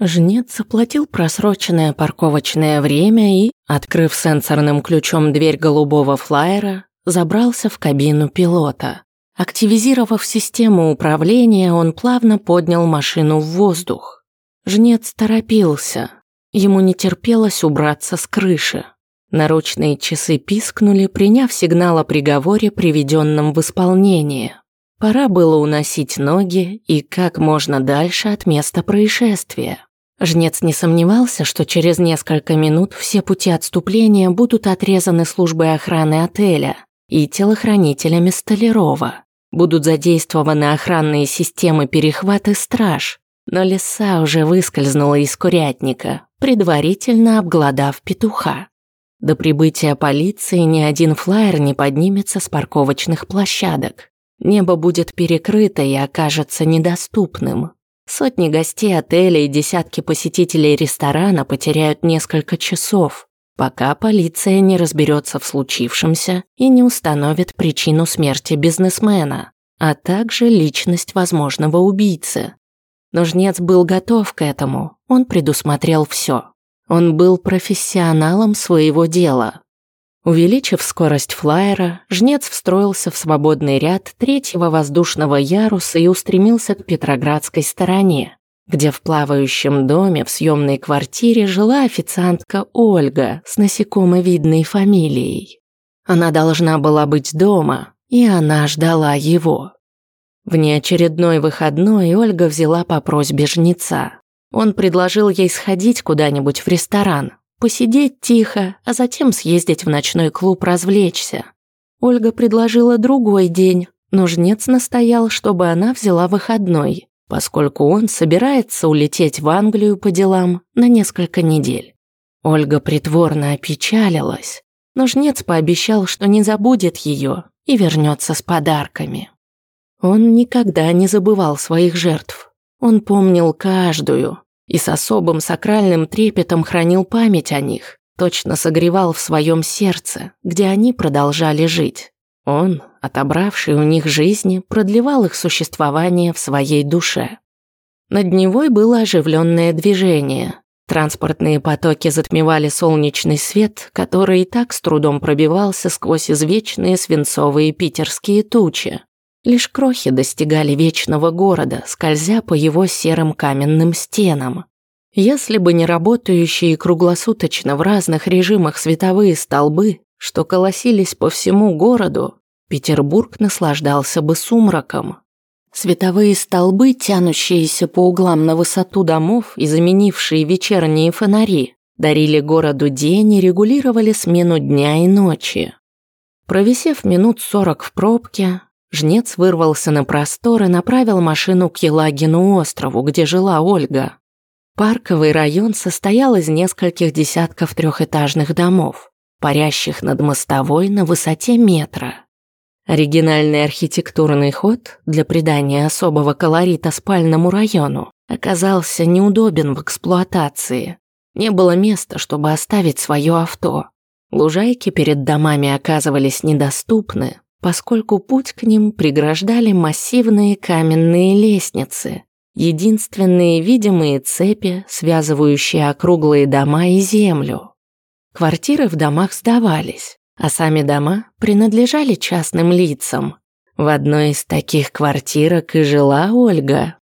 Жнец заплатил просроченное парковочное время и, открыв сенсорным ключом дверь голубого флайера, забрался в кабину пилота. Активизировав систему управления, он плавно поднял машину в воздух. Жнец торопился. Ему не терпелось убраться с крыши. Наручные часы пискнули, приняв сигнал о приговоре, приведенном в исполнение. Пора было уносить ноги и как можно дальше от места происшествия. Жнец не сомневался, что через несколько минут все пути отступления будут отрезаны службой охраны отеля и телохранителями Столярова. Будут задействованы охранные системы перехват и страж, но лиса уже выскользнула из курятника, предварительно обглодав петуха. До прибытия полиции ни один флайер не поднимется с парковочных площадок. Небо будет перекрыто и окажется недоступным. Сотни гостей отеля и десятки посетителей ресторана потеряют несколько часов, пока полиция не разберется в случившемся и не установит причину смерти бизнесмена, а также личность возможного убийцы. Но жнец был готов к этому, он предусмотрел все. Он был профессионалом своего дела. Увеличив скорость флайера, жнец встроился в свободный ряд третьего воздушного яруса и устремился к Петроградской стороне, где в плавающем доме в съемной квартире жила официантка Ольга с насекомовидной фамилией. Она должна была быть дома, и она ждала его. В неочередной выходной Ольга взяла по просьбе жнеца. Он предложил ей сходить куда-нибудь в ресторан, посидеть тихо, а затем съездить в ночной клуб развлечься. Ольга предложила другой день, но жнец настоял, чтобы она взяла выходной, поскольку он собирается улететь в Англию по делам на несколько недель. Ольга притворно опечалилась, но жнец пообещал, что не забудет ее и вернется с подарками. Он никогда не забывал своих жертв. Он помнил каждую, и с особым сакральным трепетом хранил память о них, точно согревал в своем сердце, где они продолжали жить. Он, отобравший у них жизни, продлевал их существование в своей душе. Над Невой было оживленное движение. Транспортные потоки затмевали солнечный свет, который и так с трудом пробивался сквозь извечные свинцовые питерские тучи. Лишь крохи достигали вечного города, скользя по его серым каменным стенам. Если бы не работающие круглосуточно в разных режимах световые столбы, что колосились по всему городу, Петербург наслаждался бы сумраком. Световые столбы, тянущиеся по углам на высоту домов и заменившие вечерние фонари, дарили городу день и регулировали смену дня и ночи. Провисев минут сорок в пробке, Жнец вырвался на простор и направил машину к Елагину острову, где жила Ольга. Парковый район состоял из нескольких десятков трехэтажных домов, парящих над мостовой на высоте метра. Оригинальный архитектурный ход для придания особого колорита спальному району оказался неудобен в эксплуатации. Не было места, чтобы оставить свое авто. Лужайки перед домами оказывались недоступны, поскольку путь к ним преграждали массивные каменные лестницы, единственные видимые цепи, связывающие округлые дома и землю. Квартиры в домах сдавались, а сами дома принадлежали частным лицам. В одной из таких квартирок и жила Ольга.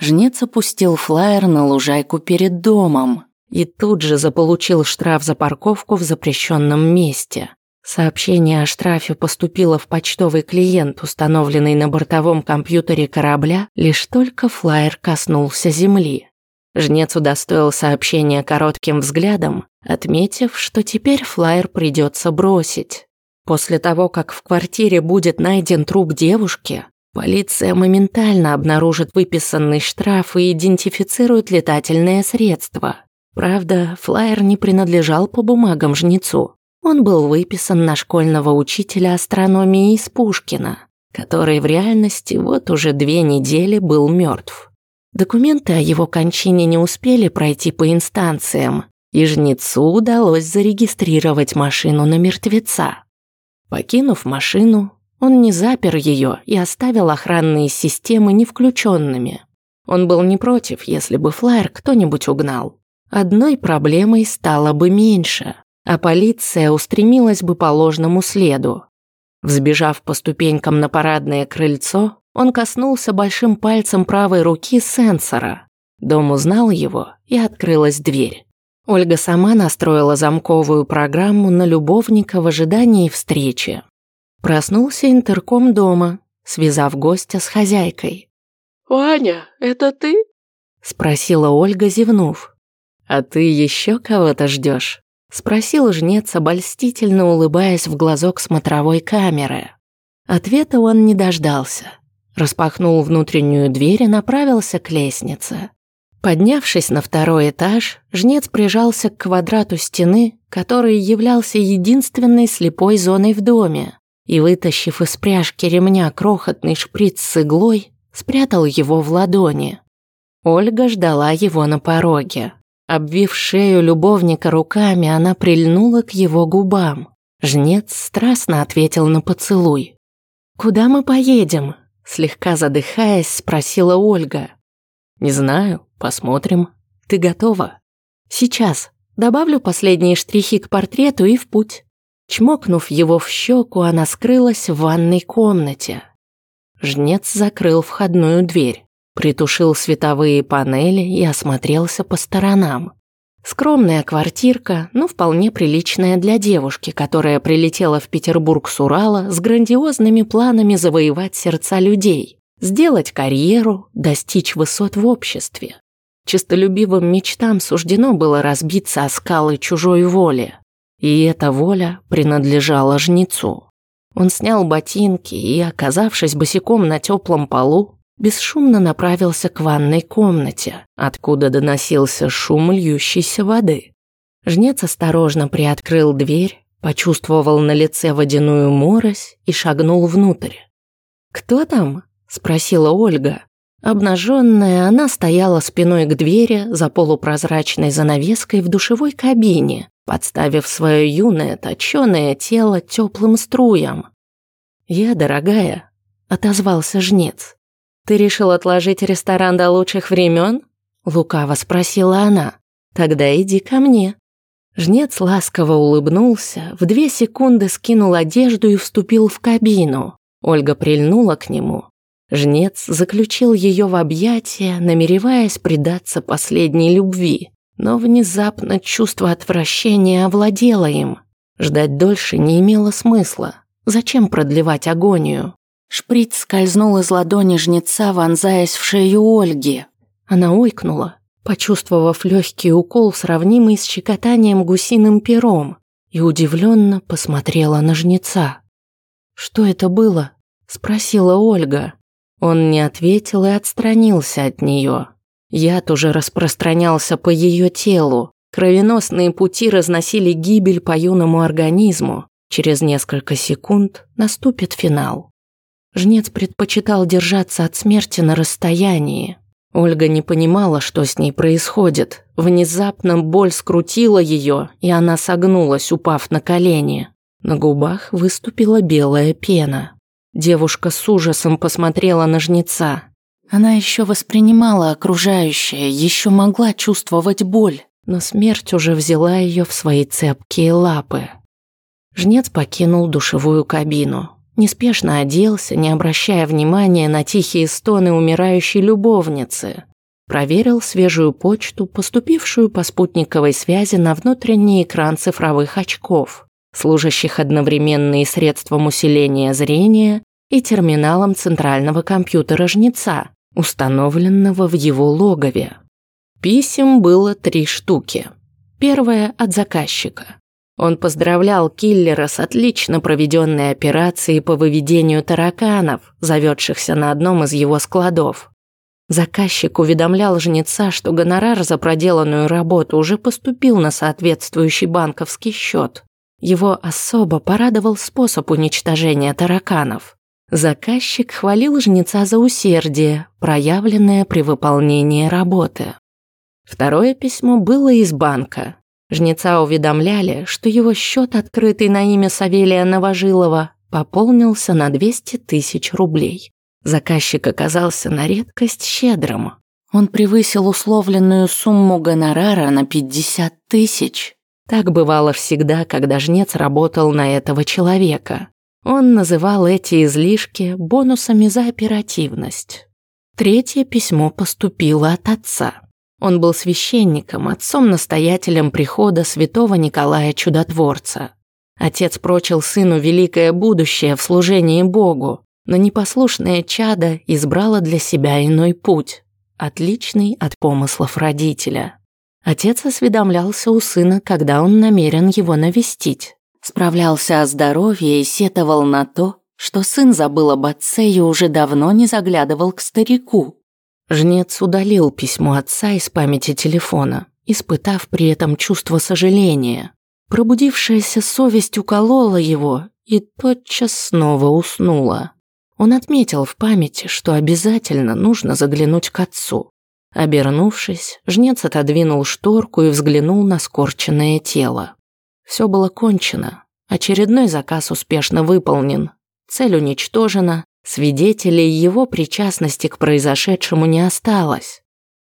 Жнец опустил флаер на лужайку перед домом и тут же заполучил штраф за парковку в запрещенном месте. Сообщение о штрафе поступило в почтовый клиент, установленный на бортовом компьютере корабля, лишь только флайер коснулся земли. Жнец удостоил сообщение коротким взглядом, отметив, что теперь флайер придется бросить. После того, как в квартире будет найден труп девушки, полиция моментально обнаружит выписанный штраф и идентифицирует летательное средство. Правда, флайер не принадлежал по бумагам жнецу. Он был выписан на школьного учителя астрономии из Пушкина, который в реальности вот уже две недели был мертв. Документы о его кончине не успели пройти по инстанциям, и жнецу удалось зарегистрировать машину на мертвеца. Покинув машину, он не запер ее и оставил охранные системы не включенными. Он был не против, если бы флайер кто-нибудь угнал. Одной проблемой стало бы меньше, а полиция устремилась бы по ложному следу. Взбежав по ступенькам на парадное крыльцо, он коснулся большим пальцем правой руки сенсора. Дом узнал его, и открылась дверь. Ольга сама настроила замковую программу на любовника в ожидании встречи. Проснулся интерком дома, связав гостя с хозяйкой. «Ваня, это ты?» – спросила Ольга, зевнув. «А ты еще кого-то ждешь? Спросил жнец, обольстительно улыбаясь в глазок смотровой камеры. Ответа он не дождался. Распахнул внутреннюю дверь и направился к лестнице. Поднявшись на второй этаж, жнец прижался к квадрату стены, который являлся единственной слепой зоной в доме, и, вытащив из пряжки ремня крохотный шприц с иглой, спрятал его в ладони. Ольга ждала его на пороге. Обвив шею любовника руками, она прильнула к его губам. Жнец страстно ответил на поцелуй. «Куда мы поедем?» Слегка задыхаясь, спросила Ольга. «Не знаю, посмотрим. Ты готова?» «Сейчас. Добавлю последние штрихи к портрету и в путь». Чмокнув его в щеку, она скрылась в ванной комнате. Жнец закрыл входную дверь. Притушил световые панели и осмотрелся по сторонам. Скромная квартирка, но вполне приличная для девушки, которая прилетела в Петербург с Урала с грандиозными планами завоевать сердца людей, сделать карьеру, достичь высот в обществе. Чистолюбивым мечтам суждено было разбиться о скалы чужой воли, и эта воля принадлежала жнецу. Он снял ботинки и, оказавшись босиком на теплом полу, бесшумно направился к ванной комнате, откуда доносился шум льющейся воды. Жнец осторожно приоткрыл дверь, почувствовал на лице водяную морось и шагнул внутрь. «Кто там?» – спросила Ольга. Обнаженная, она стояла спиной к двери за полупрозрачной занавеской в душевой кабине, подставив свое юное точеное тело теплым струям. «Я, дорогая», – отозвался жнец. «Ты решил отложить ресторан до лучших времен?» – лукаво спросила она. «Тогда иди ко мне». Жнец ласково улыбнулся, в две секунды скинул одежду и вступил в кабину. Ольга прильнула к нему. Жнец заключил ее в объятия, намереваясь предаться последней любви. Но внезапно чувство отвращения овладело им. Ждать дольше не имело смысла. Зачем продлевать агонию? Шприц скользнул из ладони жнеца, вонзаясь в шею Ольги. Она ойкнула, почувствовав легкий укол, сравнимый с щекотанием гусиным пером, и удивленно посмотрела на жнеца. «Что это было?» – спросила Ольга. Он не ответил и отстранился от нее. Яд уже распространялся по ее телу. Кровеносные пути разносили гибель по юному организму. Через несколько секунд наступит финал. Жнец предпочитал держаться от смерти на расстоянии. Ольга не понимала, что с ней происходит. Внезапно боль скрутила ее, и она согнулась, упав на колени. На губах выступила белая пена. Девушка с ужасом посмотрела на жнеца. Она еще воспринимала окружающее, еще могла чувствовать боль, но смерть уже взяла ее в свои цепкие лапы. Жнец покинул душевую кабину. Неспешно оделся, не обращая внимания на тихие стоны умирающей любовницы. Проверил свежую почту, поступившую по спутниковой связи на внутренний экран цифровых очков, служащих одновременно и средством усиления зрения, и терминалом центрального компьютера жнеца, установленного в его логове. Писем было три штуки. Первое от заказчика. Он поздравлял киллера с отлично проведенной операцией по выведению тараканов, заведшихся на одном из его складов. Заказчик уведомлял жнеца, что гонорар за проделанную работу уже поступил на соответствующий банковский счет. Его особо порадовал способ уничтожения тараканов. Заказчик хвалил жнеца за усердие, проявленное при выполнении работы. Второе письмо было из банка. Жнеца уведомляли, что его счет, открытый на имя Савелия Новожилова, пополнился на 200 тысяч рублей. Заказчик оказался на редкость щедрым. Он превысил условленную сумму гонорара на 50 тысяч. Так бывало всегда, когда жнец работал на этого человека. Он называл эти излишки бонусами за оперативность. Третье письмо поступило от отца. Он был священником, отцом-настоятелем прихода святого Николая Чудотворца. Отец прочил сыну великое будущее в служении Богу, но непослушное чадо избрало для себя иной путь, отличный от помыслов родителя. Отец осведомлялся у сына, когда он намерен его навестить. Справлялся о здоровье и сетовал на то, что сын забыл об отце и уже давно не заглядывал к старику. Жнец удалил письмо отца из памяти телефона, испытав при этом чувство сожаления. Пробудившаяся совесть уколола его и тотчас снова уснула. Он отметил в памяти, что обязательно нужно заглянуть к отцу. Обернувшись, жнец отодвинул шторку и взглянул на скорченное тело. Все было кончено. Очередной заказ успешно выполнен. Цель уничтожена. Свидетелей его причастности к произошедшему не осталось.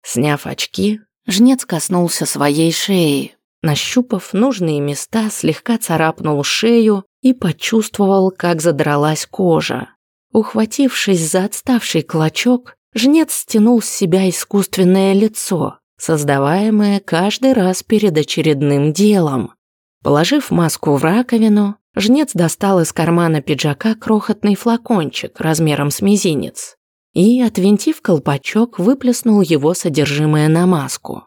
Сняв очки, жнец коснулся своей шеи. Нащупав нужные места, слегка царапнул шею и почувствовал, как задралась кожа. Ухватившись за отставший клочок, жнец стянул с себя искусственное лицо, создаваемое каждый раз перед очередным делом. Положив маску в раковину, жнец достал из кармана пиджака крохотный флакончик размером с мизинец и, отвинтив колпачок, выплеснул его содержимое на маску.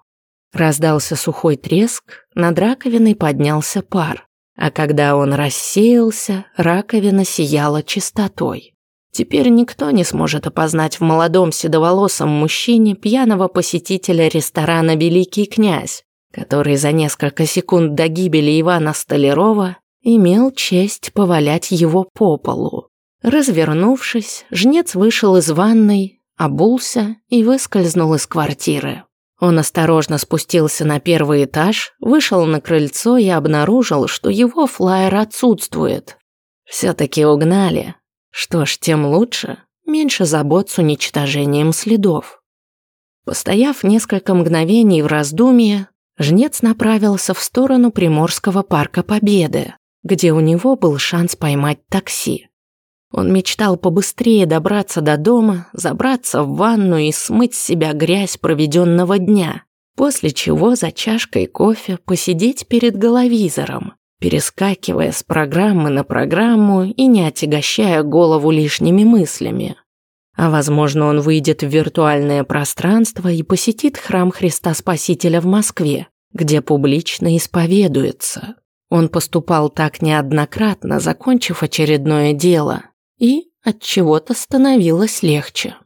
Раздался сухой треск, над раковиной поднялся пар, а когда он рассеялся, раковина сияла чистотой. Теперь никто не сможет опознать в молодом седоволосом мужчине пьяного посетителя ресторана «Великий князь», который за несколько секунд до гибели Ивана Столярова имел честь повалять его по полу. Развернувшись, жнец вышел из ванной, обулся и выскользнул из квартиры. Он осторожно спустился на первый этаж, вышел на крыльцо и обнаружил, что его флайер отсутствует. Все-таки угнали, что ж, тем лучше, меньше забот с уничтожением следов. Постояв несколько мгновений в раздумье, жнец направился в сторону Приморского парка Победы, где у него был шанс поймать такси. Он мечтал побыстрее добраться до дома, забраться в ванну и смыть с себя грязь проведенного дня, после чего за чашкой кофе посидеть перед головизором, перескакивая с программы на программу и не отягощая голову лишними мыслями. А возможно, он выйдет в виртуальное пространство и посетит храм Христа Спасителя в Москве, где публично исповедуется. Он поступал так неоднократно, закончив очередное дело, и от чего-то становилось легче.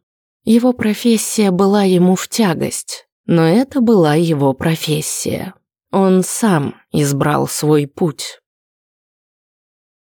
Его профессия была ему в тягость, но это была его профессия. Он сам избрал свой путь.